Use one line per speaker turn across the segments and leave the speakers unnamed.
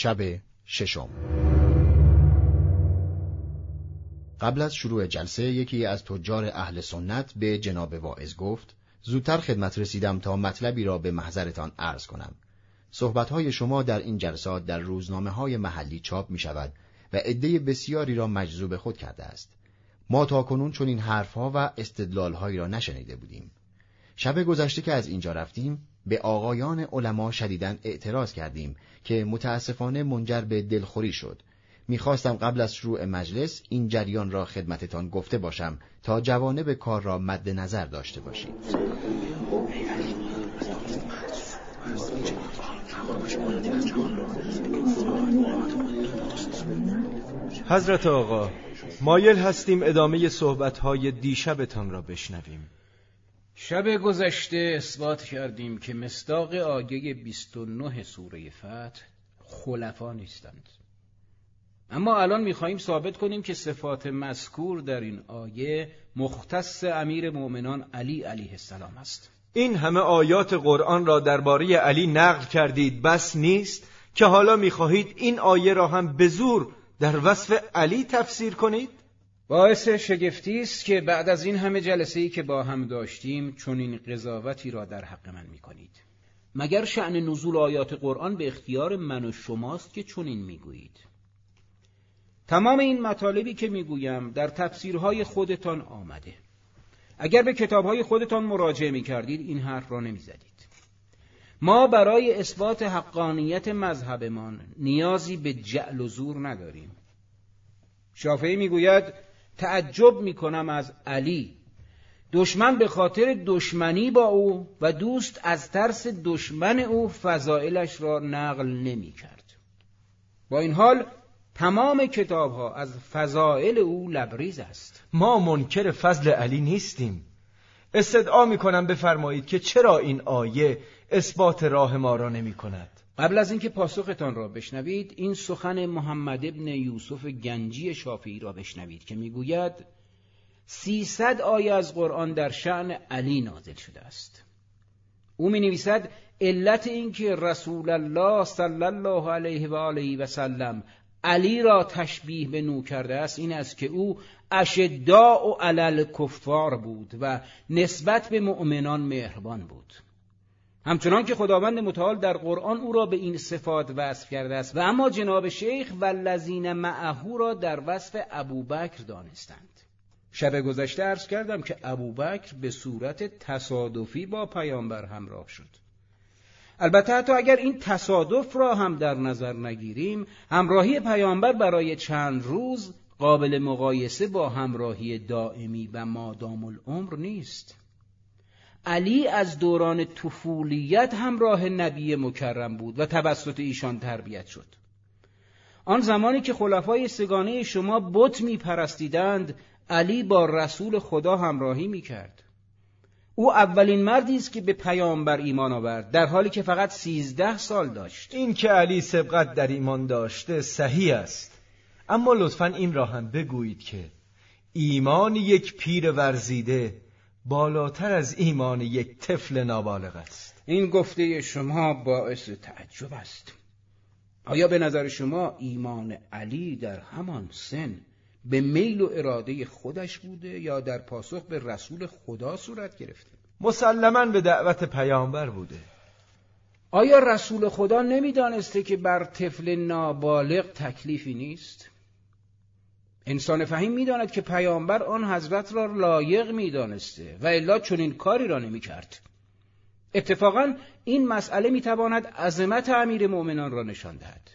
شب ششم. قبل از شروع جلسه یکی از تجار اهل سنت به جناب واعظ گفت زودتر خدمت رسیدم تا مطلبی را به محضرتان عرض کنم. صحبتهای شما در این جلسات در روزنامه های محلی چاپ می شود و عده بسیاری را مجذوب خود کرده است. ما تا کنون چون این حرفها و استدلالهایی را نشنیده بودیم. شب گذشته که از اینجا رفتیم به آقایان علما شدیدن اعتراض کردیم که متاسفانه منجر به دلخوری شد. می‌خواستم قبل از شروع مجلس این جریان را خدمتتان گفته باشم تا جوانب کار را مد نظر داشته باشید.
حضرت آقا مایل هستیم ادامه صحبتهای دیشبتان را بشنویم.
شب گذشته اثبات کردیم که مصداق آیه 29 سوره فتح خلفا نیستند. اما الان می‌خواهیم ثابت کنیم که صفات مذکور در این آیه مختص امیر مؤمنان علی علیه السلام است.
این همه آیات قرآن را درباره علی نقل کردید. بس نیست که حالا می‌خواهید این آیه را هم به زور در وصف علی تفسیر کنید؟
باعث شگفتی است که بعد از این همه جلسه ای که با هم داشتیم چون این قضاوتی را در حق من می‌کنید. مگر شعن نزول آیات قرآن به اختیار من و شماست که چنین می‌گویید؟ تمام این مطالبی که می‌گویم در تفسیرهای خودتان آمده. اگر به کتابهای خودتان مراجعه می‌کردید این حرف را نمی‌زدید. ما برای اثبات حقانیت مذهبمان نیازی به جعل و زور نداریم. شافعی می‌گوید تعجب می‌کنم از علی. دشمن به خاطر دشمنی با او و دوست از ترس دشمن او فضائلش را نقل نمی کرد. با این حال تمام کتاب ها از فضائل او لبریز است.
ما منکر فضل علی نیستیم. استدعا می کنم بفرمایید که چرا این آیه اثبات راه ما را نمی کند
قبل از اینکه پاسختان را بشنوید این سخن محمد ابن یوسف گنجی شافعی را بشنوید که می‌گوید سیصد آیه از قرآن در شعن علی نازل شده است. او می نویسد علت اینکه رسول الله صلی الله علیه و آله و سلم علی را تشبیه به نو کرده است این است که او اشداء و علل کفار بود و نسبت به مؤمنان مهربان بود. همچنان که خداوند متعال در قرآن او را به این صفات وصف کرده است. و اما جناب شیخ و لذین معهو را در وصف ابوبکر دانستند. شب گذشته عرض کردم که ابوبکر به صورت تصادفی با پیامبر همراه شد. البته حتی اگر این تصادف را هم در نظر نگیریم همراهی پیامبر برای چند روز قابل مقایسه با همراهی دائمی و مادام العمر نیست. علی از دوران طفولیت همراه نبی مکرم بود و توسط ایشان تربیت شد. آن زمانی که خلفای سگانه شما بت می پرستیدند علی با رسول خدا همراهی می کرد او اولین مردی است که به پیامبر ایمان آورد در حالی که فقط سیزده سال داشت.
این که علی سبقت در ایمان داشته صحیح است. اما لطفا این را هم بگویید که ایمان یک پیر ورزیده بالاتر از ایمان یک طفل نابالغ است.
این گفته شما باعث تعجب است. آیا به نظر شما ایمان علی در همان سن به میل و اراده خودش بوده یا در پاسخ به رسول خدا صورت گرفته؟
مسلما به دعوت پیامبر بوده.
آیا رسول خدا نمی‌دانسته که بر طفل نابالغ تکلیفی نیست؟ انسان فهیم می‌داند که پیامبر آن حضرت را لایق می‌دانسته و الا چنین کاری را نمی‌کرد. اتفاقا این مسئله می‌تواند عظمت امیر مؤمنان را نشان دهد.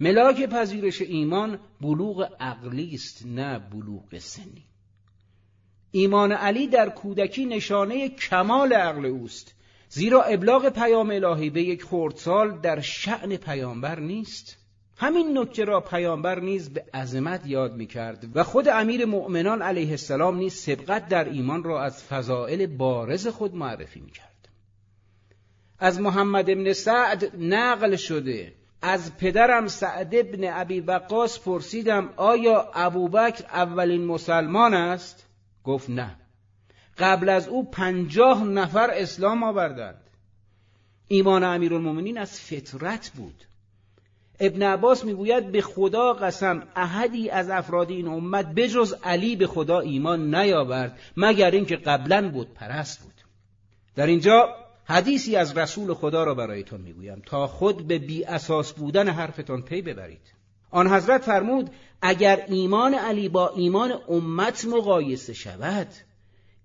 ملاک پذیرش ایمان بلوغ عقلی است نه بلوغ سنی. ایمان علی در کودکی نشانه کمال عقل اوست زیرا ابلاغ پیام الهی به یک خردسال در شعن پیامبر نیست. همین نکته را پیامبر نیز به عظمت یاد می کرد و خود امیر مؤمنان علیه السلام نیز سبقت در ایمان را از فضائل بارز خود معرفی می کرد. از محمد ابن سعد نقل شده از پدرم سعد ابن ابی وقاص پرسیدم آیا ابوبکر اولین مسلمان است؟ گفت نه قبل از او پنجاه نفر اسلام آوردند ایمان امیرالمومنین از فطرت بود ابن عباس می‌گوید به خدا قسم احدی از افراد این امت بجز علی به خدا ایمان نیاورد مگر اینکه قبلا بود پرست بود. در اینجا حدیثی از رسول خدا را برایتان می‌گویم. تا خود به بی اساس بودن حرفتان پی ببرید. آن حضرت فرمود اگر ایمان علی با ایمان امت مقایسه شود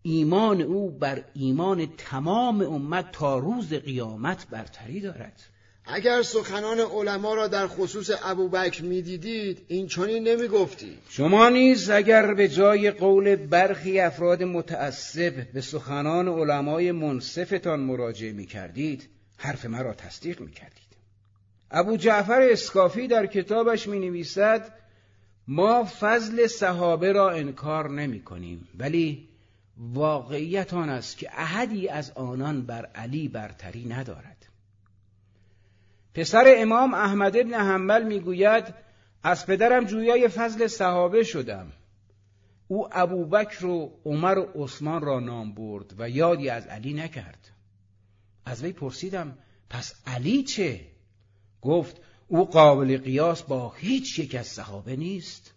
ایمان او بر ایمان تمام امت تا روز قیامت برتری دارد.
اگر سخنان علما را در خصوص ابوبکر می‌دیدید این چنین نمی‌گفتید
شما نیز اگر به جای قول برخی افراد متعصب به سخنان علمای منصفتان مراجعه می‌کردید حرف مرا تصدیق می‌کردید. ابو جعفر اسکافی در کتابش می نویسد ما فضل صحابه را انکار نمی کنیم ولی واقعیت آن است که احدی از آنان بر علی برتری ندارد. پسر امام احمد ابن حنبل می‌گوید از پدرم جویای فضل صحابه شدم. او ابوبکر و عمر و عثمان را نام برد و یادی از علی نکرد. از وی پرسیدم پس علی چه؟ گفت او قابل قیاس با هیچ یک از صحابه نیست.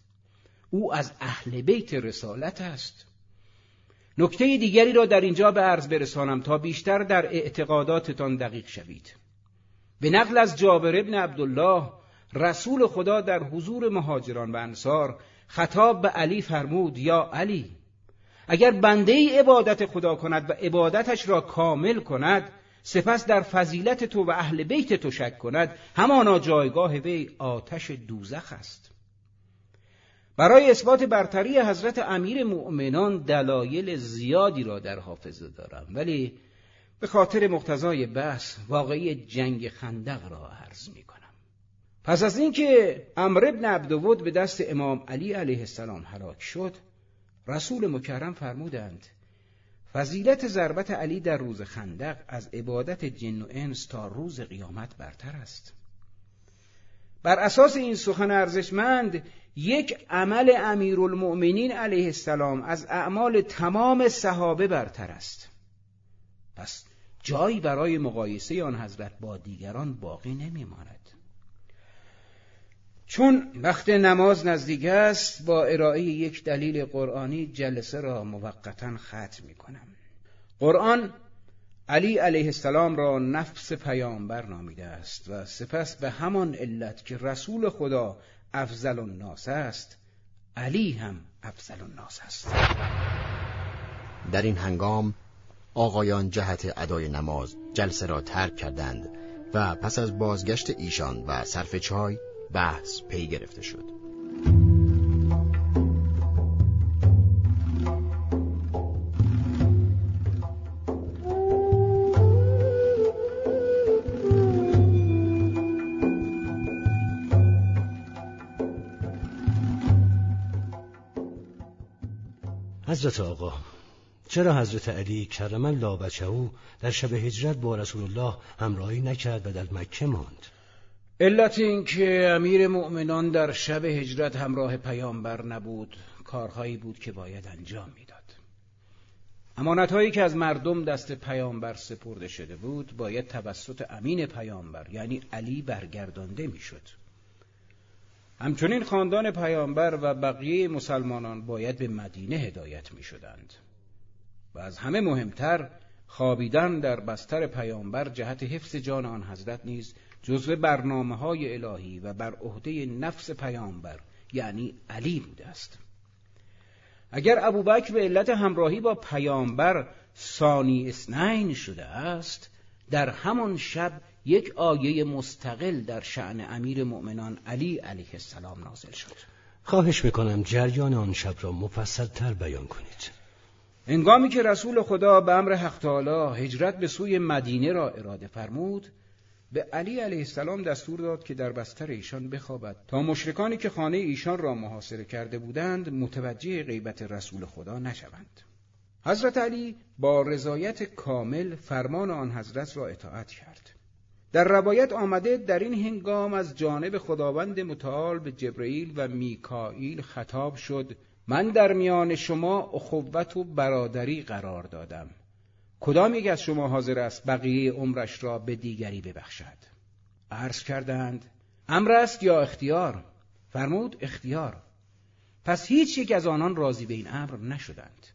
او از اهل بیت رسالت است. نکته دیگری را در اینجا به عرض برسانم تا بیشتر در اعتقاداتتان دقیق شوید. به نقل از جابر ابن عبدالله رسول خدا در حضور مهاجران و انصار خطاب به علی فرمود یا علی اگر بنده ای عبادت خدا کند و عبادتش را کامل کند سپس در فضیلت تو و اهل بیت تو شک کند همانا جایگاه وی آتش دوزخ است. برای اثبات برتری حضرت امیر مؤمنان دلایل زیادی را در حافظه دارم ولی به خاطر مقتضای بحث واقعی جنگ خندق را عرض می کنم پس از اینکه امر ابن عبدود به دست امام علی علیه السلام هلاک شد رسول مکرم فرمودند فضیلت ضربت علی در روز خندق از عبادت جن و انس تا روز قیامت برتر است. بر اساس این سخن ارزشمند یک عمل امیرالمؤمنین علیه السلام از اعمال تمام صحابه برتر است. پس جایی برای مقایسه آن حضرت با دیگران باقی نمیماند. چون وقت نماز نزدیک است با ارائه یک دلیل قرآنی جلسه را موقتا ختم می کنم قرآن علی علیه السلام را نفس پیامبر نامیده است و سپس به همان علت که رسول خدا افضل الناس است علی هم افضل الناس است.
در این هنگام آقایان جهت ادای نماز جلسه را ترک کردند و پس از بازگشت ایشان و صرف چای بحث پی گرفته شد.
حضرت آقا چرا حضرت علی کرم الله او در شب هجرت با رسول الله همراهی نکرد و در مکه ماند؟
علت این که امیر مؤمنان در شب هجرت همراه پیامبر نبود کارهایی بود که باید انجام می‌داد. امانتهایی که از مردم دست پیامبر سپرده شده بود باید توسط امین پیامبر یعنی علی برگردانده می‌شد. همچنین خاندان پیامبر و بقیه مسلمانان باید به مدینه هدایت می شدند و از همه مهمتر خوابیدن در بستر پیامبر جهت حفظ جان آن حضرت نیز جزو برنامه های الهی و بر عهده نفس پیامبر یعنی علی بوده است. اگر ابوبکر به علت همراهی با پیامبر ثانی اسنین شده است در همان شب یک آیه مستقل در شعن امیر مؤمنان علی علیه السلام نازل شد.
خواهش می‌کنم جریان آن شب را مفصل تر بیان کنید.
انگامی که رسول خدا به امر حق تعالی هجرت به سوی مدینه را اراده فرمود به علی علیه السلام دستور داد که در بستر ایشان بخوابد. تا مشرکانی که خانه ایشان را محاصره کرده بودند متوجه غیبت رسول خدا نشوند. حضرت علی با رضایت کامل فرمان آن حضرت را اطاعت کرد. در روایت آمده در این هنگام از جانب خداوند متعال به جبرئیل و میکائیل خطاب شد من در میان شما اخوت و برادری قرار دادم. کدام یک از شما حاضر است بقیه عمرش را به دیگری ببخشد؟ عرض کردند امر است یا اختیار؟ فرمود اختیار. پس هیچ یک از آنان راضی به این امر نشدند.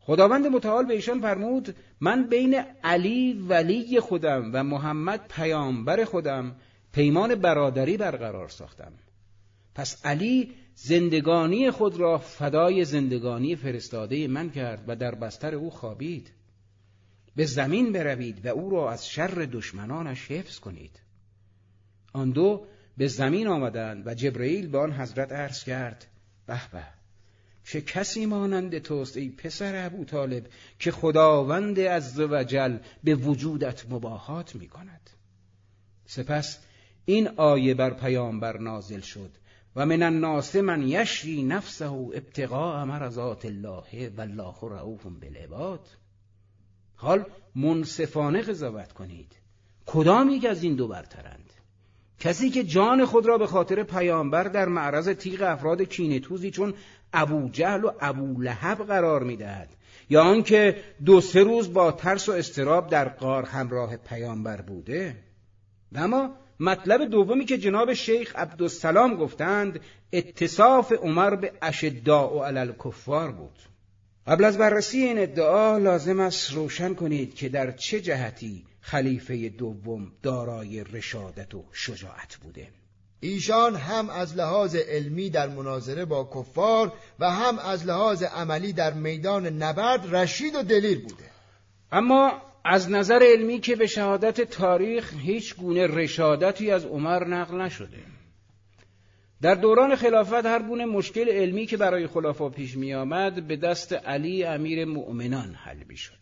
خداوند متعال به ایشان فرمود من بین علی ولی خودم و محمد پیامبر خودم پیمان برادری برقرار ساختم. پس علی زندگانی خود را فدای زندگانی فرستاده من کرد و در بستر او خوابید. به زمین بروید و او را از شر دشمنانش حفظ کنید. آن دو به زمین آمدند و جبرئیل به آن حضرت عرض کرد به به چه کسی مانند توست ای پسر ابو طالب که خداوند عز و جل به وجودت مباهات می کند سپس این آیه بر پیامبر نازل شد. و من الناس من یشری نفسه ابتغاء مرضات الله والله رؤوف بالعباد. حال منصفانه قضاوت کنید. کدام یک از این دو برترند؟ کسی که جان خود را به خاطر پیامبر در معرض تیغ افراد کینتوزی چون ابو جهل و ابو لهب قرار می‌دهد یا آنکه دو سه روز با ترس و استراب در قار همراه پیامبر بوده؟ و اما مطلب دومی که جناب شیخ عبدالسلام گفتند اتصاف عمر به اشداء و علل کفار بود. قبل از بررسی این ادعا لازم است روشن کنید که در چه جهتی خلیفه دوم دارای رشادت و شجاعت بوده.
ایشان هم از لحاظ علمی در مناظره با کفار و هم از لحاظ عملی در میدان نبرد رشید و دلیر بوده.
اما از نظر علمی که به شهادت تاریخ هیچ گونه رشادتی از عمر نقل نشده در دوران خلافت هر گونه مشکل علمی که برای خلافا پیش می آمد به دست علی امیر مؤمنان حل می شد.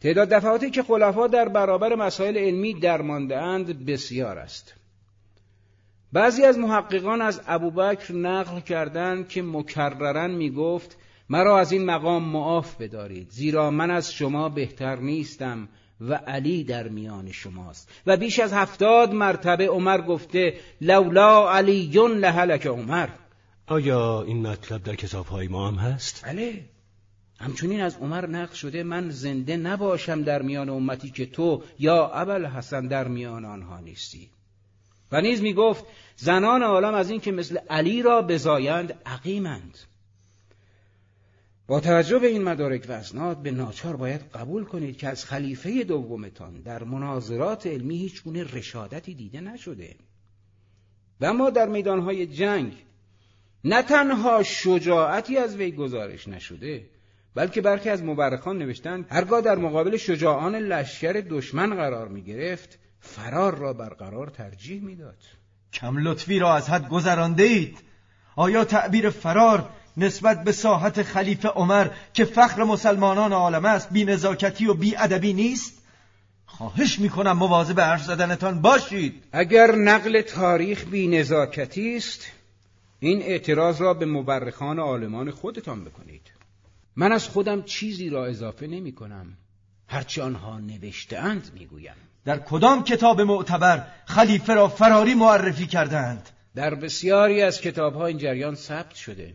تعداد دفعاتی که خلفا در برابر مسائل علمی درمانده اند بسیار است. بعضی از محققان از ابوبکر نقل کردند که مکررن می گفت مرا از این مقام معاف بدارید زیرا من از شما بهتر نیستم و علی در میان شماست. و بیش از هفتاد مرتبه عمر گفته لولا علی لهلک عمر.
آیا این مطلب در کتاب های ما هم هست؟
بله. همچنین از عمر نقل شده من زنده نباشم در میان امتی که تو یا ابل حسن در میان آنها نیستی. و نیز می گفت زنان عالم از این که مثل علی را بزایند عقیمند. با توجه به این مدارک و اسناد به ناچار باید قبول کنید که از خلیفه دومتان در مناظرات علمی هیچ گونه رشادتی دیده نشده و اما در میدانهای جنگ نه تنها شجاعتی از وی گزارش نشده بلکه برخی از مورخان نوشتند هرگاه در مقابل شجاعان لشکر دشمن قرار می گرفت فرار را برقرار ترجیح می‌داد.
کم لطفی را از حد گذرانده اید آیا تعبیر فرار نسبت به ساحت خلیفه عمر که فخر مسلمانان عالم است بی نزاکتی و بی ادبی نیست؟ خواهش می‌کنم مواظب حرف زدنتان باشید.
اگر نقل تاریخ بی نزاکتی است این اعتراض را به مورخان عالمان خودتان بکنید. من از خودم چیزی را اضافه نمی کنم هرچی آنها نوشتهاند می‌گویم.
در کدام کتاب معتبر خلیفه را فراری معرفی کردند
در بسیاری از کتابها این جریان ثبت شده.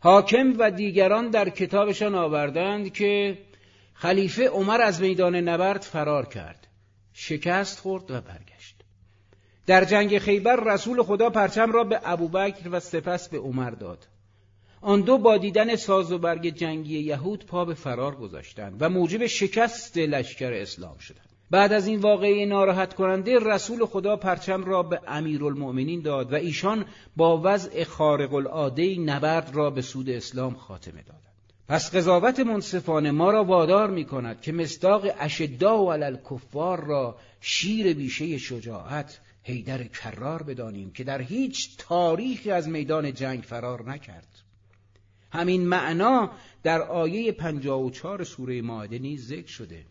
حاکم و دیگران در کتابشان آوردند که خلیفه عمر از میدان نبرد فرار کرد. شکست خورد و برگشت. در جنگ خیبر رسول خدا پرچم را به ابوبکر و سپس به عمر داد. آن دو با دیدن ساز و برگ جنگی یهود پا به فرار گذاشتند و موجب شکست لشکر اسلام شدند. بعد از این واقعه ناراحت کننده رسول خدا پرچم را به امیرالمؤمنین داد و ایشان با وضع خارق العاده نبرد را به سود اسلام خاتمه دادند. پس قضاوت منصفانه ما را وادار می کند که مصداق اشدا و علل کفار را شیر بیشه شجاعت حیدر کرار بدانیم که در هیچ تاریخی از میدان جنگ فرار نکرد. همین معنا در آیه 54 سوره ماعده نیز ذکر شده.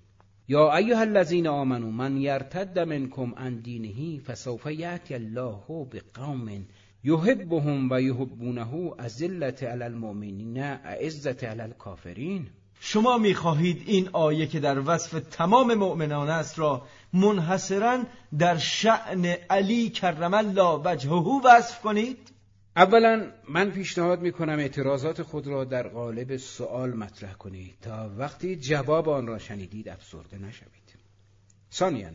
یا ایها الذین آمنو من یرتد منکم عن دینه فسوف یأتی الله بقوم یحبهم و یحبونه اذلت علی المؤمنین اعزت علی الکافرین.
شما می‌خواهید این آیه که در وصف تمام مؤمنان است را منحصرا در شعن علی کرم الله وجهه وصف کنید؟
اولا من پیشنهاد می کنم اعتراضات خود را در قالب سوال مطرح کنید تا وقتی جواب آن را شنیدید افسرده نشوید. ثانیا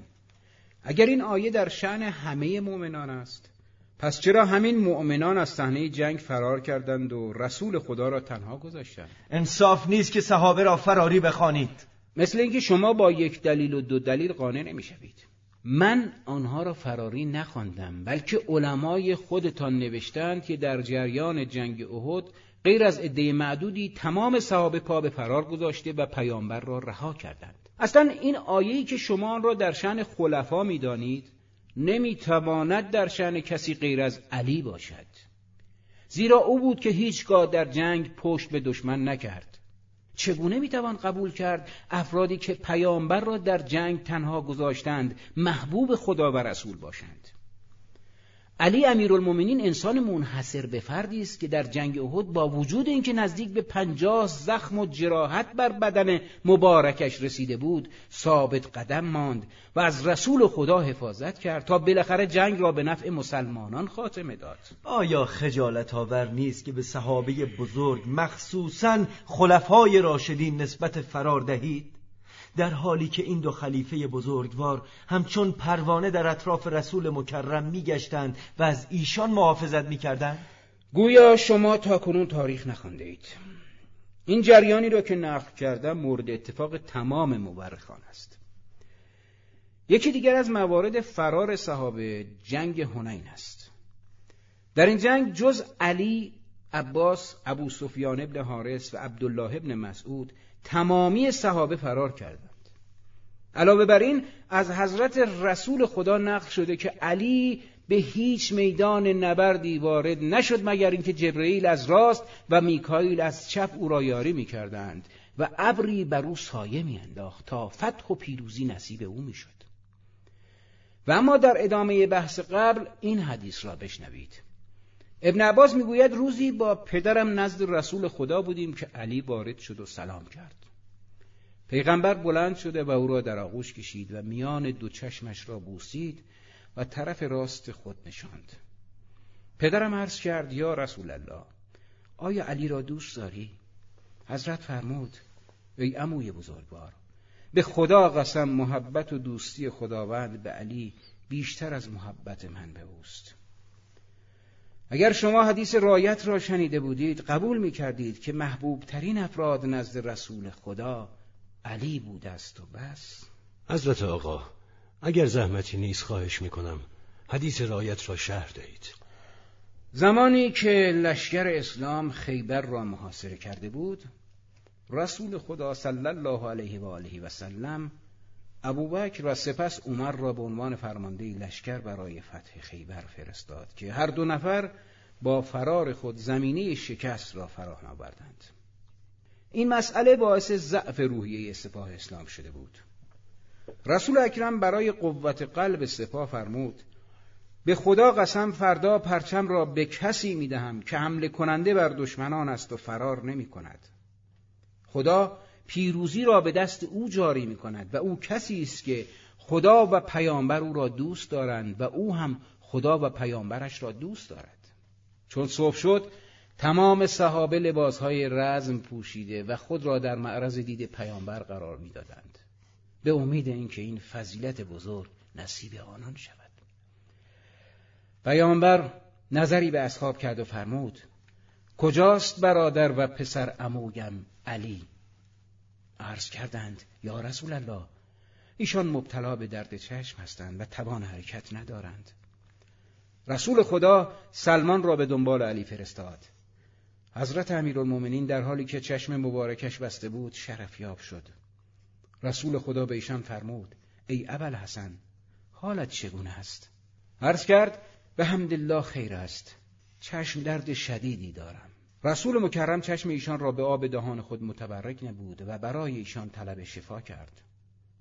اگر این آیه در شعن همه مؤمنان است پس چرا همین مؤمنان از صحنه جنگ فرار کردند و رسول خدا را تنها گذاشتند؟
انصاف نیست که صحابه را فراری بخوانید.
مثل اینکه شما با یک دلیل و دو دلیل قانع نمی‌شوید. من آنها را فراری نخواندم بلکه علمای خودتان نوشتند که در جریان جنگ احد غیر از عده معدودی تمام صحابه پا به فرار گذاشته و پیامبر را رها کردند. اصلا این آیه‌ای که شما آن را در شن خلفا می‌دانید نمی‌تواند در شن کسی غیر از علی باشد. زیرا او بود که هیچگاه در جنگ پشت به دشمن نکرد. چگونه می‌توان قبول کرد افرادی که پیامبر را در جنگ تنها گذاشتند محبوب خدا و رسول باشند؟ علی امیرالمومنین انسان منحصر به فردی است که در جنگ احد با وجود اینکه نزدیک به پنجاه زخم و جراحت بر بدن مبارکش رسیده بود ثابت قدم ماند و از رسول خدا حفاظت کرد تا بالاخره جنگ را به نفع مسلمانان خاتمه داد.
آیا خجالت آور نیست که به صحابه بزرگ مخصوصا خلفای راشدین نسبت فرار دهید؟ در حالی که این دو خلیفه بزرگوار همچون پروانه در اطراف رسول مکرم میگشتند و از ایشان محافظت می‌کردند؟
گویا شما تا کنون تاریخ نخوانده اید این جریانی را که نقل کردم مورد اتفاق تمام مورخان است. یکی دیگر از موارد فرار صحابه جنگ هنین است. در این جنگ جز علی عباس ابو سفیان ابن حارس و عبدالله ابن مسعود تمامی صحابه فرار کردند. علاوه بر این از حضرت رسول خدا نقل شده که علی به هیچ میدان نبردی وارد نشد مگر اینکه جبرئیل از راست و میکائیل از چپ او را یاری می‌کردند و ابری بر او سایه میانداخت تا فتح و پیروزی نصیب او می‌شد. و اما در ادامه بحث قبل این حدیث را بشنوید. ابن عباس می‌گوید روزی با پدرم نزد رسول خدا بودیم که علی وارد شد و سلام کرد. پیغمبر بلند شده و او را در آغوش کشید و میان دو چشمش را بوسید و طرف راست خود نشاند. پدرم عرض کرد یا رسول الله آیا علی را دوست داری؟ حضرت فرمود ای اموی بزرگوار به خدا قسم محبت و دوستی خداوند به علی بیشتر از محبت من به اوست. اگر شما حدیث رایت را شنیده بودید قبول می کردید که محبوب ترین افراد نزد رسول خدا علی بود است و بس.
حضرت آقا اگر زحمتی نیست خواهش می کنم حدیث رایت را شهر دهید.
زمانی که لشکر اسلام خیبر را محاصره کرده بود رسول خدا صلی الله علیه و آله و سلم ابوبکر و سپس عمر را به عنوان فرمانده لشکر برای فتح خیبر فرستاد که هر دو نفر با فرار خود زمینه شکست را فراهم آوردند. این مسئله باعث ضعف روحیه سپاه اسلام شده بود. رسول اکرم برای قوت قلب سپاه فرمود به خدا قسم فردا پرچم را به کسی می دهم که حمله کننده بر دشمنان است و فرار نمی کند خدا پیروزی را به دست او جاری می کند و او کسی است که خدا و پیامبر او را دوست دارند و او هم خدا و پیامبرش را دوست دارد. چون صبح شد تمام صحابه لباسهای رزم پوشیده و خود را در معرض دید پیامبر قرار می‌دادند. به امید اینکه این فضیلت بزرگ نصیب آنان شود. پیامبر نظری به اصحاب کرد و فرمود کجاست برادر و پسر امویم علی؟ عرض کردند یا رسول الله ایشان مبتلا به درد چشم هستند و توان حرکت ندارند. رسول خدا سلمان را به دنبال علی فرستاد. حضرت امیرالمؤمنین در حالی که چشم مبارکش بسته بود شرفیاب شد. رسول خدا به ایشان فرمود ای ابل حسن حالت چگونه است؟ عرض کرد به حمدالله خیر است. چشم درد شدیدی دارم. رسول مکرم چشم ایشان را به آب دهان خود متبرک نبود و برای ایشان طلب شفا کرد.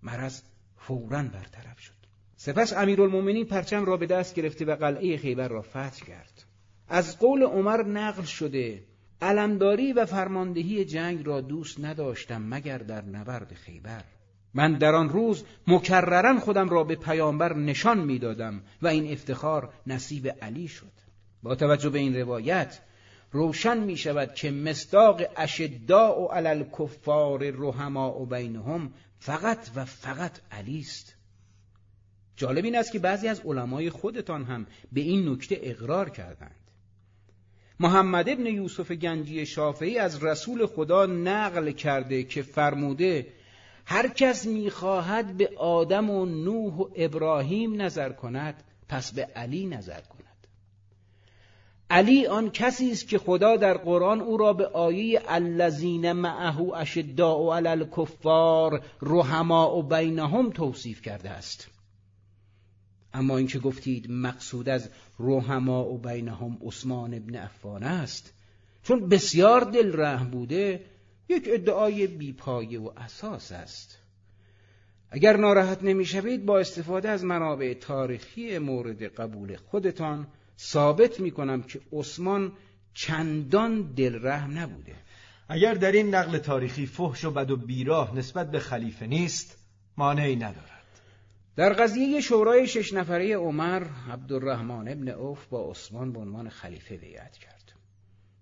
مرض فورا برطرف شد. سپس امیرالمؤمنین پرچم را به دست گرفته و قلعه خیبر را فتح کرد. از قول عمر نقل شده علمداری و فرماندهی جنگ را دوست نداشتم مگر در نبرد خیبر. من در آن روز مکررن خودم را به پیامبر نشان می‌دادم و این افتخار نصیب علی شد. با توجه به این روایت روشن می شود که مصداق اشداء و علل کفار رحما و بینهم فقط و فقط علی است. جالب این است که بعضی از علمای خودتان هم به این نکته اقرار کردند. محمد ابن یوسف گنجی شافعی از رسول خدا نقل کرده که فرموده هر کس می‌خواهد به آدم و نوح و ابراهیم نظر کند پس به علی نظر کند. علی آن کسی است که خدا در قرآن او را به آیه الذین معه اشداء علی الکفار رحماء بینهم توصیف کرده است. اما اینکه گفتید مقصود از رحماء و بینهم عثمان ابن عفان است چون بسیار دل رحم بوده یک ادعای بیپایه و اساس است. اگر ناراحت نمی‌شوید با استفاده از منابع تاریخی مورد قبول خودتان ثابت می کنم که عثمان چندان دل رحم نبوده.
اگر در این نقل تاریخی فحش و بد و بیراه نسبت به خلیفه نیست مانعی ندارد.
در قضیه شورای شش نفره عمر عبدالرحمن ابن اوف با عثمان به عنوان خلیفه بیعت کرد.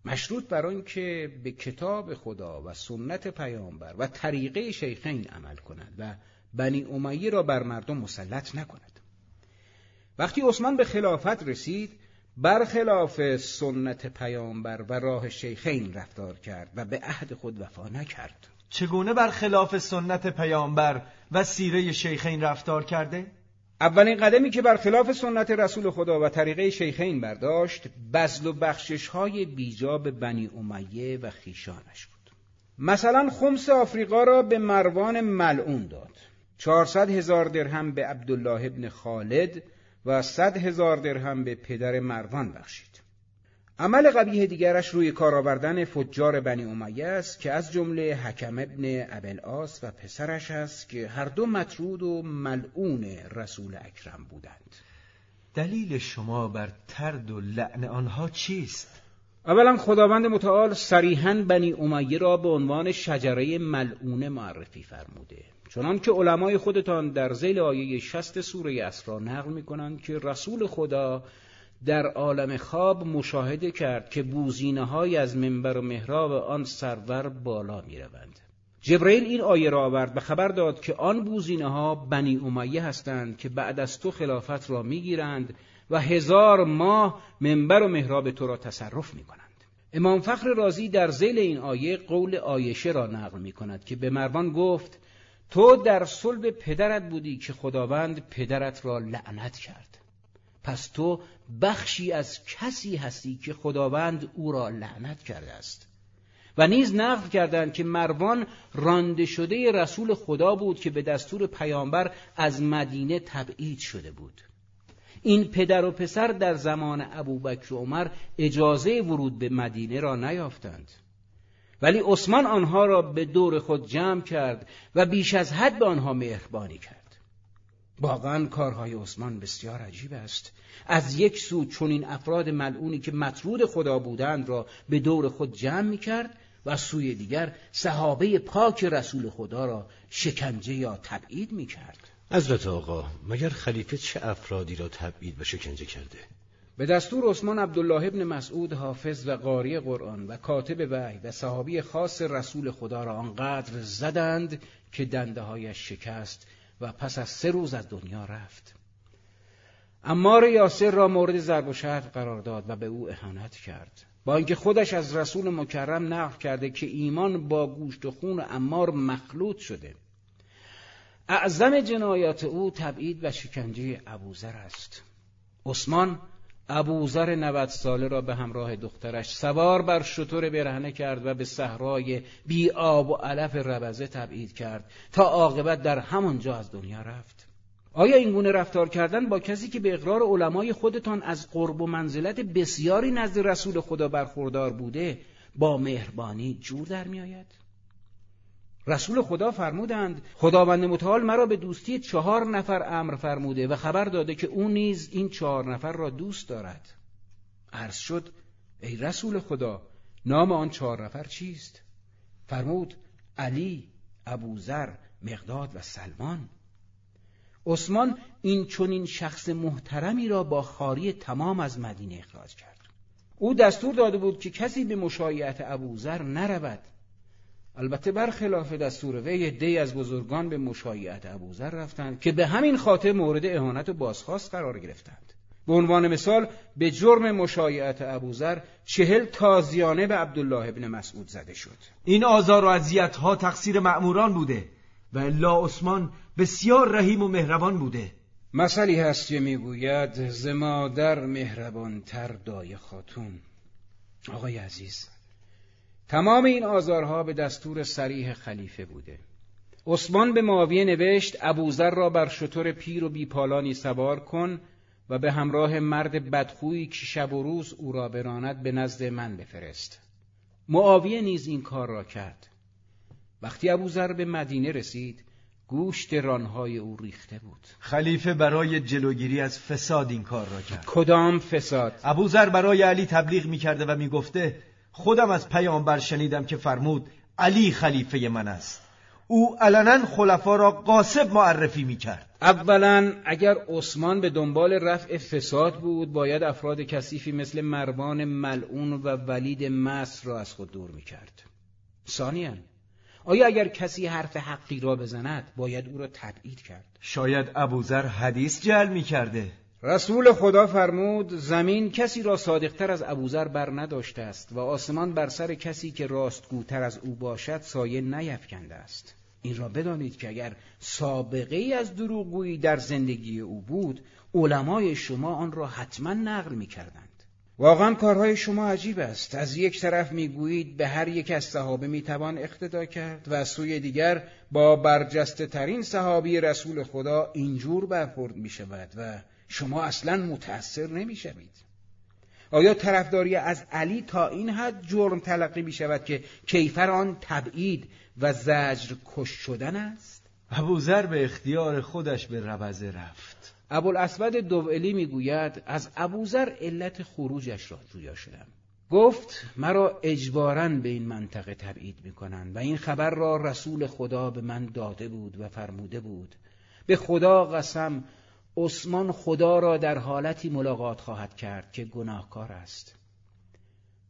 مشروط بر آن که به کتاب خدا و سنت پیامبر و طریقه شیخین عمل کند و بنی امیه را بر مردم مسلط نکند. وقتی عثمان به خلافت رسید برخلاف سنت پیامبر و راه شیخین رفتار کرد و به عهد خود وفا نکرد.
چگونه برخلاف سنت پیامبر و سیره شیخین رفتار کرده؟
اولین قدمی که برخلاف سنت رسول خدا و طریقه شیخین برداشت بزل و بخشش های بیجا به بنی امیه و خیشانش بود. مثلا خمس آفریقا را به مروان ملعون داد. چهارصد هزار درهم به عبدالله ابن خالد و صد هزار درهم به پدر مروان بخشید. عمل قبیه دیگرش روی کار آوردن فجار بنی امیه است که از جمله حکم ابن ابلعاس و پسرش است که هر دو مطرود و ملعون رسول اکرم بودند.
دلیل شما بر ترد و لعن آنها چیست؟
اولا خداوند متعال صریحا بنی امیه را به عنوان شجره ملعونه معرفی فرموده. چنان که علمای خودتان در زیل آیه شست سوره اسرا نقل می کنند که رسول خدا در عالم خواب مشاهده کرد که بوزینه های از منبر و محراب آن سرور بالا می روند. جبرئیل این آیه را آورد و خبر داد که آن بوزینه ها بنی امیه هستند که بعد از تو خلافت را می‌گیرند و هزار ماه منبر و محراب تو را تصرف می کنند. امام فخر رازی در زیل این آیه قول آیشه را نقل می کند که به مروان گفت تو در صلب پدرت بودی که خداوند پدرت را لعنت کرد. پس تو بخشی از کسی هستی که خداوند او را لعنت کرده است. و نیز نقل کردند که مروان رانده شده رسول خدا بود که به دستور پیامبر از مدینه تبعید شده بود. این پدر و پسر در زمان ابوبکر و عمر اجازه ورود به مدینه را نیافتند. ولی عثمان آنها را به دور خود جمع کرد و بیش از حد به آنها مهربانی کرد. واقعا کارهای عثمان بسیار عجیب است. از یک سو چنین افراد ملعونی که مطرود خدا بودند را به دور خود جمع می کرد و سوی دیگر صحابه پاک رسول خدا را شکنجه یا تبعید می کرد
حضرت آقا مگر خلیفه چه افرادی را تبعید و شکنجه کرده؟
به دستور عثمان عبدالله ابن مسعود حافظ و قاری قرآن و کاتب وحی و صحابی خاص رسول خدا را آنقدر زدند که دنده هایش شکست و پس از سه روز از دنیا رفت. امار یاسر را مورد ضرب و قرار داد و به او اهانت کرد. با اینکه خودش از رسول مکرم نقل کرده که ایمان با گوشت و خون امار مخلوط شده. اعظم جنایات او تبعید و شکنجه ابوذر است. عثمان ابوذر 90 ساله را به همراه دخترش سوار بر شطور برهنه کرد و به صحرای بی آب و علف ربزه تبعید کرد تا عاقبت در همانجا از دنیا رفت. آیا این گونه رفتار کردن با کسی که به اقرار علمای خودتان از قرب و منزلت بسیاری نزد رسول خدا برخوردار بوده با مهربانی جور در میآید؟ رسول خدا فرمودند خداوند متعال مرا به دوستی چهار نفر امر فرموده و خبر داده که او نیز این چهار نفر را دوست دارد. عرض شد ای رسول خدا نام آن چهار نفر چیست؟ فرمود علی ابوذر مقداد و سلمان. عثمان این چنین شخص محترمی را با خاری تمام از مدینه اخراج کرد. او دستور داده بود که کسی به مشایعت ابوذر نرود. البته برخلاف دستور وی دی از بزرگان به مشایعت ابوذر رفتند که به همین خاطر مورد اهانت و بازخواست قرار گرفتند. به عنوان مثال به جرم مشایعت ابوذر چهل تازیانه به عبدالله ابن مسعود زده شد.
این آزار و ها تقصیر مأموران بوده و الا عثمان بسیار رحیم و مهربان بوده.
مثلی هست که می‌گوید زمادر مهربان تر دای خاتون. آقای عزیز تمام این آزارها به دستور سریح خلیفه بوده. عثمان به معاویه نوشت ابوذر را بر شطور پیر و بیپالانی سوار کن و به همراه مرد بدخویی که شب و روز او را براند به نزد من بفرست. معاویه نیز این کار را کرد. وقتی ابوذر به مدینه رسید گوشت رانهای او ریخته بود.
خلیفه برای جلوگیری از فساد این کار را کرد.
کدام فساد؟
ابوذر برای علی تبلیغ می‌کرده و می‌گفته خودم از پیامبر شنیدم که فرمود علی خلیفه من است. او علنا خلفا را قاسب معرفی می‌کرد.
اولا اگر عثمان به دنبال رفع فساد بود باید افراد کثیفی مثل مروان ملعون و ولید مصر را از خود دور می‌کرد. ثانیا آیا اگر کسی حرف حقی را بزند باید او را تبعید کرد؟
شاید ابوذر حدیث جل می‌کرده.
رسول خدا فرمود زمین کسی را صادقتر از ابوذر بر نداشته است و آسمان بر سر کسی که راستگوتر از او باشد سایه نیفکنده است این را بدانید که اگر سابقه ای از دروغگویی در زندگی او بود علمای شما آن را حتما نقل می کردند. واقعا کارهای شما عجیب است از یک طرف می‌گویید به هر یک از صحابه می‌توان اقتدا کرد و از سوی دیگر با برجسته ترین صحابی رسول خدا اینجور برخورد می شود و شما اصلا متأثر نمی‌شوید. آیا طرفداری از علی تا این حد جرم تلقی می شود که کیفر آن تبعید و زجر کش شدن است؟
ابوذر به اختیار خودش به ربزه رفت.
ابوالاسود دوئلی می‌گوید از ابوذر علت خروجش را جویا شدم. گفت مرا اجبارا به این منطقه تبعید می‌کنند و این خبر را رسول خدا به من داده بود و فرموده بود. به خدا قسم عثمان خدا را در حالتی ملاقات خواهد کرد که گناهکار است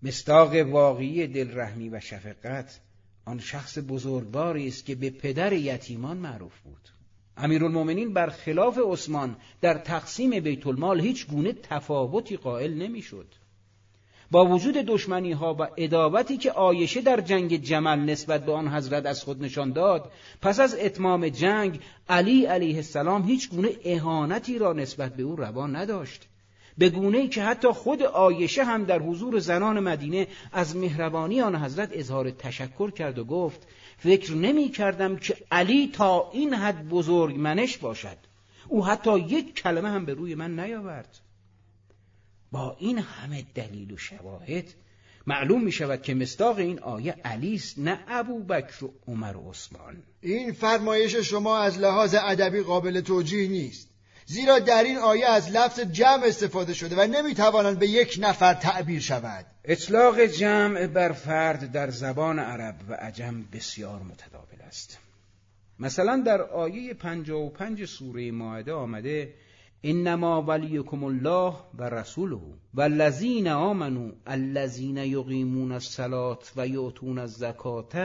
مستاق واقعی دلرحمی و شفقت آن شخص بزرگواری است که به پدر یتیمان معروف بود امیرالمؤمنین بر خلاف عثمان در تقسیم بیت المال هیچ گونه تفاوتی قائل نمی‌شد. با وجود دشمنی ها و ادابتی که آیشه در جنگ جمل نسبت به آن حضرت از خود نشان داد پس از اتمام جنگ علی علیه السلام هیچ گونه اهانتی را نسبت به او روا نداشت. به گونه که حتی خود آیشه هم در حضور زنان مدینه از مهربانی آن حضرت اظهار تشکر کرد و گفت فکر نمی کردم که علی تا این حد بزرگ منش باشد. او حتی یک کلمه هم به روی من نیاورد. با این همه دلیل و شواهد معلوم می شود که مستاق این آیه علی است نه ابو بکر و عمر و عثمان.
این فرمایش شما از لحاظ ادبی قابل توجیه نیست. زیرا در این آیه از لفظ جمع استفاده شده و نمی‌توانند به یک نفر تعبیر شود.
اطلاق جمع بر فرد در زبان عرب و عجم بسیار متداول است. مثلا در آیه 55 سوره ماعده آمده انما ولیکم الله و رسوله و آمنوا الذین یقیمون الصلاة و یؤتون الزکات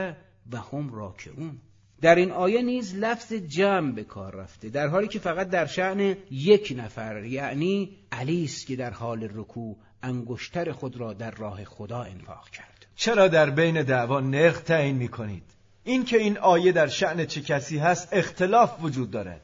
و هم راکعون. در این آیه نیز لفظ جمع به کار رفته در حالی که فقط در شعن یک نفر یعنی علی است که در حال رکوع انگشتر خود را در راه خدا انفاق کرد.
چرا در بین دعوا نرخ تعیین می کنید؟ این که این آیه در شعن چه کسی هست اختلاف وجود دارد.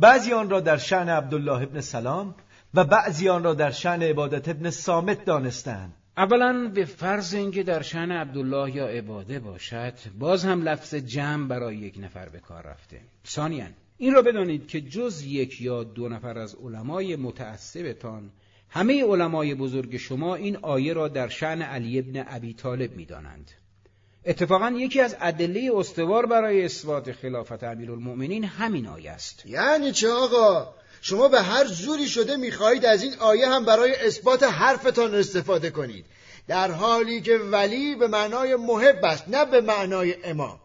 بعضی آن را در شعن عبدالله ابن سلام و بعضی آن را در شعن عبادت ابن سامت دانستند
اولا به فرض اینکه در شن عبدالله یا عباده باشد باز هم لفظ جمع برای یک نفر به کار رفته ثانیا این را بدانید که جز یک یا دو نفر از علمای متعصبتان همه علمای بزرگ شما این آیه را در شعن علی ابن ابی طالب می دانند. اتفاقا یکی از ادله استوار برای اثبات خلافت امیرالمؤمنین همین آیه است.
یعنی چه آقا؟ شما به هر زوری شده می‌خواهید از این آیه هم برای اثبات حرفتان استفاده کنید. در حالی که ولی به معنای محب است نه به معنای امام.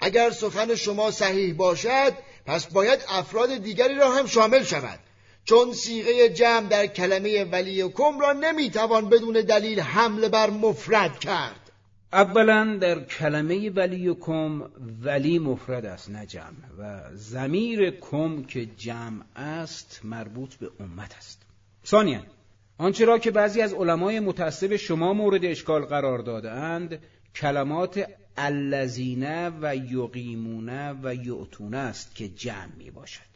اگر سخن شما صحیح باشد پس باید افراد دیگری را هم شامل شود. چون سیغه جمع در کلمه ولی کم را نمی‌توان بدون دلیل حمله بر مفرد کرد.
اولا در کلمه ولی کم ولی مفرد است نه جمع. و زمیر کم که جمع است مربوط به امت است. ثانیا آنچه را که بعضی از علمای متعصب شما مورد اشکال قرار دادهاند کلمات الذین و یقیمون و یعتون است که جمع می باشد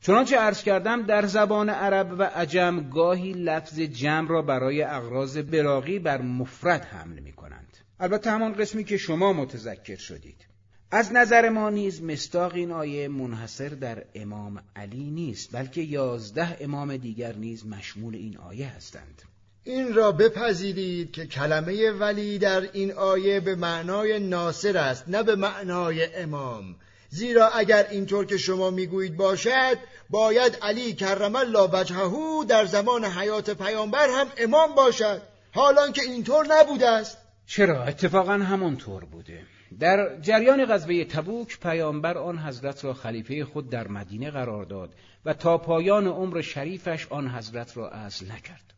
چنانچه عرض کردم در زبان عرب و عجم گاهی لفظ جمع را برای اغراض براغی بر مفرد حمل می کنند البته همان قسمی که شما متذکر شدید. از نظر ما نیز مستاق این آیه منحصر در امام علی نیست بلکه یازده امام دیگر نیز مشمول این آیه هستند.
این را بپذیرید که کلمه ولی در این آیه به معنای ناصر است نه به معنای امام. زیرا اگر اینطور که شما می‌گویید باشد باید علی کرم الله وجهه در زمان حیات پیامبر هم امام باشد. حالان که اینطور نبوده است.
چرا؟ اتفاقا همانطور بوده. در جریان غزوه تبوک پیامبر آن حضرت را خلیفه خود در مدینه قرار داد و تا پایان عمر شریفش آن حضرت را اصل نکرد.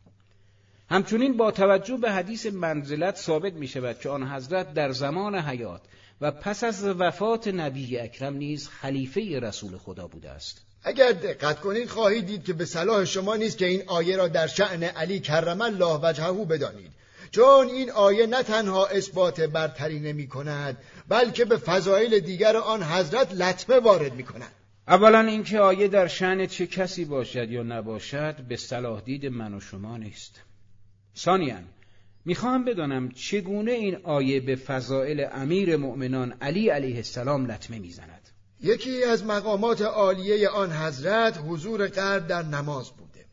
همچنین با توجه به حدیث منزلت ثابت می شود که آن حضرت در زمان حیات و پس از وفات نبی اکرم نیز خلیفه رسول خدا بوده است.
اگر دقت کنید خواهید دید که به صلاح شما نیست که این آیه را در شعن علی کرم الله وجهه بدانید. چون این آیه نه تنها اثبات برتری نمی کند بلکه به فضایل دیگر آن حضرت لطمه وارد می کند
اولا اینکه آیه در شعن چه کسی باشد یا نباشد به صلاح دید من و شما نیست. ثانیا می‌خواهم بدانم چگونه این آیه به فضائل امیر مؤمنان علی علیه السلام لطمه می‌زند.
یکی از مقامات عالیه آن حضرت حضور قرد در نماز بوده.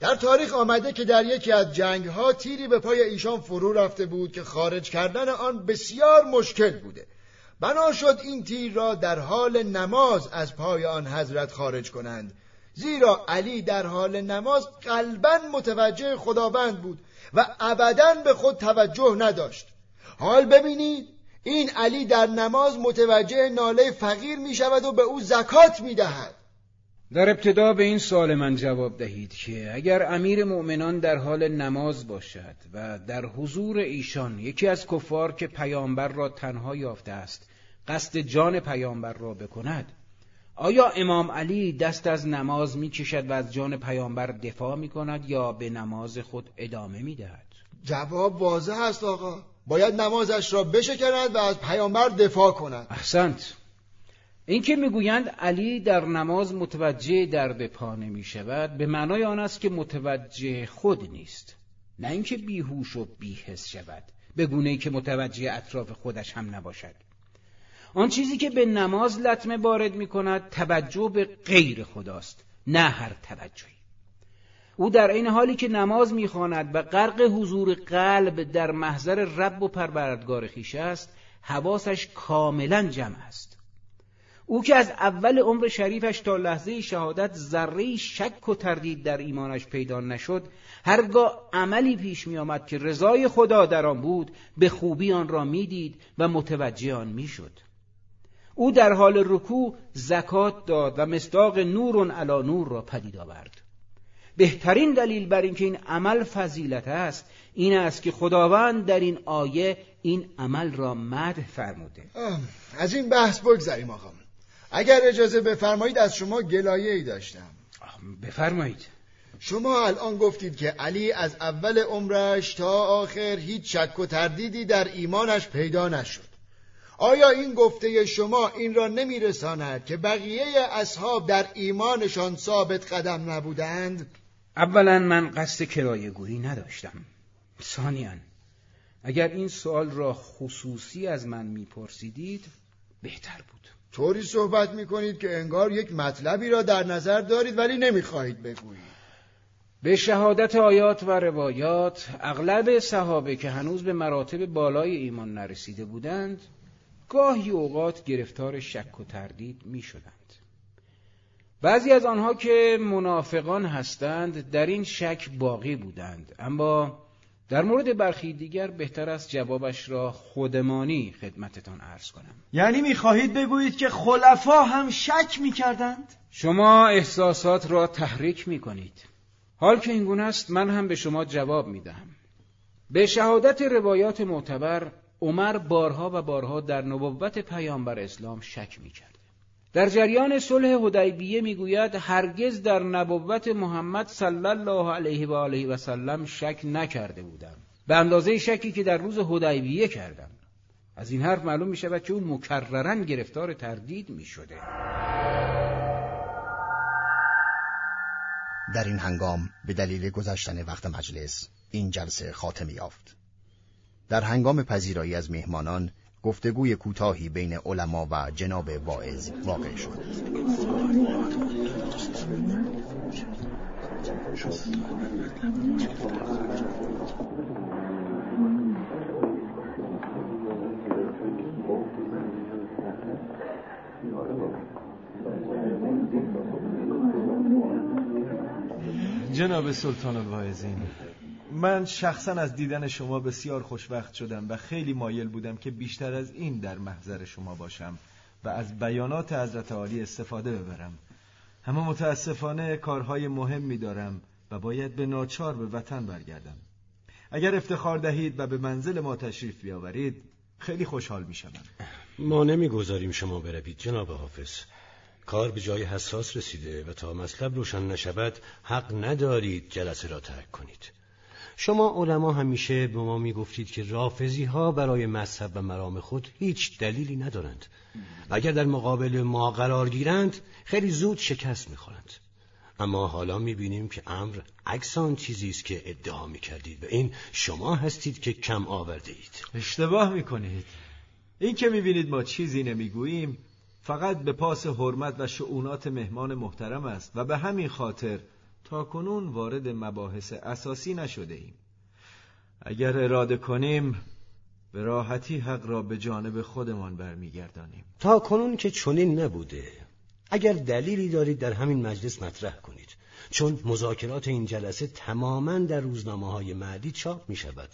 در تاریخ آمده که در یکی از جنگ ها تیری به پای ایشان فرو رفته بود که خارج کردن آن بسیار مشکل بوده. بنا شد این تیر را در حال نماز از پای آن حضرت خارج کنند. زیرا علی در حال نماز قلبا متوجه خداوند بود و ابدا به خود توجه نداشت. حال ببینید این علی در نماز متوجه ناله فقیر می شود و به او زکات می دهد
در ابتدا به این سوال من جواب دهید که اگر امیر مؤمنان در حال نماز باشد و در حضور ایشان یکی از کفار که پیامبر را تنها یافته است قصد جان پیامبر را بکند آیا امام علی دست از نماز می کشد و از جان پیامبر دفاع می کند یا به نماز خود ادامه می دهد؟
جواب واضح است آقا. باید نمازش را بشکند و از پیامبر دفاع کند.
احسنت. اینکه می‌گویند علی در نماز متوجه درد پا نمی شود به معنای آن است که متوجه خود نیست. نه اینکه بیهوش و بیحس شود به گونه ای که متوجه اطراف خودش هم نباشد. آن چیزی که به نماز لطمه وارد می کند توجه به غیر خداست نه هر توجهی. او در این حالی که نماز می‌خواند و غرق حضور قلب در محضر رب و پروردگار خیش است حواسش کاملا جمع است. او که از اول عمر شریفش تا لحظه شهادت ذره شک و تردید در ایمانش پیدا نشد هرگاه عملی پیش می آمد که رضای خدا در آن بود به خوبی آن را می‌دید و متوجه آن می‌شد. او در حال رکوع زکات داد و مستاق نور علا نور را پدید آورد. بهترین دلیل بر اینکه این عمل فضیلت است این است که خداوند در این آیه این عمل را مدح فرموده.
از این بحث بگذریم آقا. اگر اجازه بفرمایید از شما گلایه ای داشتم
بفرمایید.
شما الان گفتید که علی از اول عمرش تا آخر هیچ شک و تردیدی در ایمانش پیدا نشد. آیا این گفته شما این را نمیرساند که بقیه اصحاب در ایمانشان ثابت قدم نبودند؟
اولا من قصد کرایه گویی نداشتم. ثانیا اگر این سوال را خصوصی از من میپرسیدید بهتر بود.
طوری صحبت می‌کنید که انگار یک مطلبی را در نظر دارید ولی نمی‌خواهید بگویید.
به شهادت آیات و روایات اغلب صحابه که هنوز به مراتب بالای ایمان نرسیده بودند گاهی اوقات گرفتار شک و تردید می شدند. بعضی از آنها که منافقان هستند در این شک باقی بودند اما در مورد برخی دیگر بهتر است جوابش را خودمانی خدمتتان عرض کنم
یعنی می‌خواهید بگویید که خلفا هم شک می‌کردند؟
شما احساسات را تحریک می‌کنید حال که این گونه است من هم به شما جواب می‌دهم به شهادت روایات معتبر عمر بارها و بارها در نبوت پیامبر اسلام شک می کرد. در جریان صلح حدیبیه می‌گوید هرگز در نبوت محمد صلی الله علیه و آله و سلم شک نکرده بودم. به اندازه شکی که در روز حدیبیه کردم. از این حرف معلوم می شود که او مکررن گرفتار تردید می شده
در این هنگام به دلیل گذشتن وقت مجلس این جلسه خاتمه یافت. در هنگام پذیرایی از مهمانان گفتگوی کوتاهی بین علما و جناب واعظ واقع شد.
جناب سلطان الواعظین من شخصا از دیدن شما بسیار خوشوقت شدم و خیلی مایل بودم که بیشتر از این در محضر شما باشم و از بیانات حضرت عالی استفاده ببرم. اما متاسفانه کارهای مهمی دارم و باید به ناچار به وطن برگردم. اگر افتخار دهید و به منزل ما تشریف بیاورید خیلی خوشحال می شدم.
ما نمی‌گذاریم شما بروید جناب حافظ. کار به جای حساس رسیده و تا مطلب روشن نشود حق ندارید جلسه را ترک کنید. شما علما همیشه به ما می‌گفتید که رافزی ها برای مذهب و مرام خود هیچ دلیلی ندارند. اگر در مقابل ما قرار گیرند خیلی زود شکست می‌خورند. اما حالا می‌بینیم که امر عکس چیزی است که ادعا می‌کردید و این شما هستید که کم آورده اید
اشتباه می‌کنید. این که می‌بینید ما چیزی نمی‌گوییم فقط به پاس حرمت و شعونات مهمان محترم است و به همین خاطر تا کنون وارد مباحث اساسی نشده ایم. اگر اراده کنیم به راحتی حق را به جانب خودمان برمیگردانیم.
تا کنون که چنین نبوده. اگر دلیلی دارید در همین مجلس مطرح کنید. چون مذاکرات این جلسه تماما در روزنامه های معدی چاپ می شود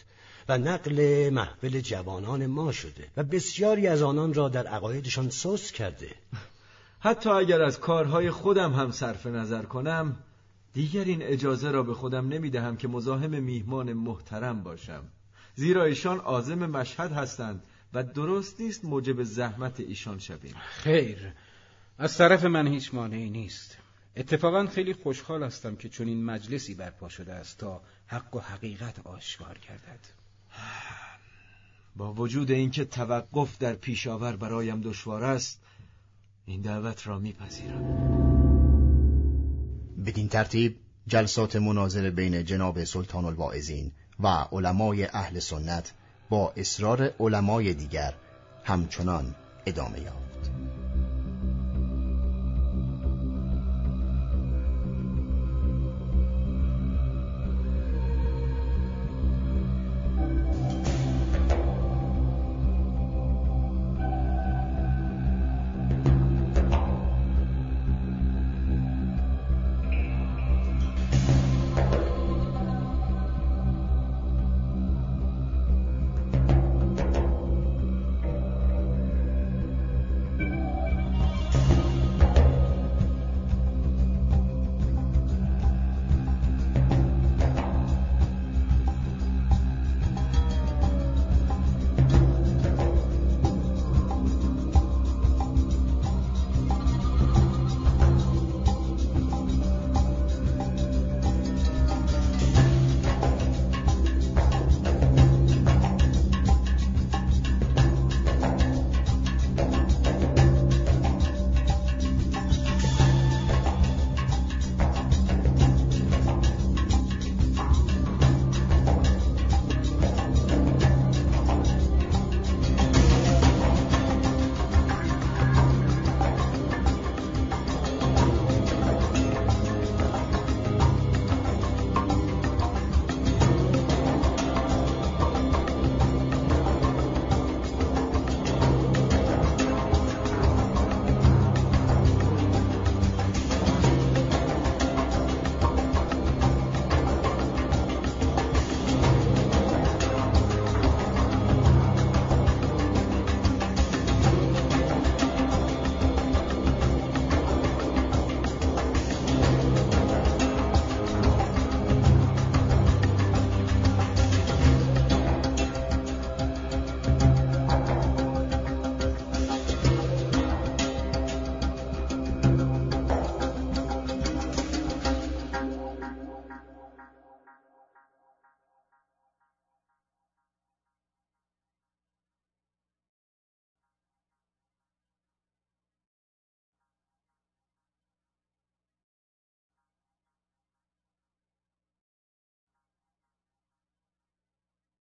و نقل محفل جوانان ما شده و بسیاری از آنان را در عقایدشان سوس کرده.
حتی اگر از کارهای خودم هم صرف نظر کنم دیگر این اجازه را به خودم نمی دهم که مزاحم میهمان محترم باشم. زیرا ایشان عازم مشهد هستند و درست نیست موجب زحمت ایشان شویم.
خیر. از طرف من هیچ مانعی نیست. اتفاقا خیلی خوشحال هستم که چون این مجلسی برپا شده است تا حق و حقیقت آشکار گردد.
با وجود اینکه توقف در پیشاور برایم دشوار است این دعوت را میپذیرم.
بدین ترتیب جلسات مناظره بین جناب سلطان الواعظین و علمای اهل سنت با اصرار علمای دیگر همچنان ادامه یافت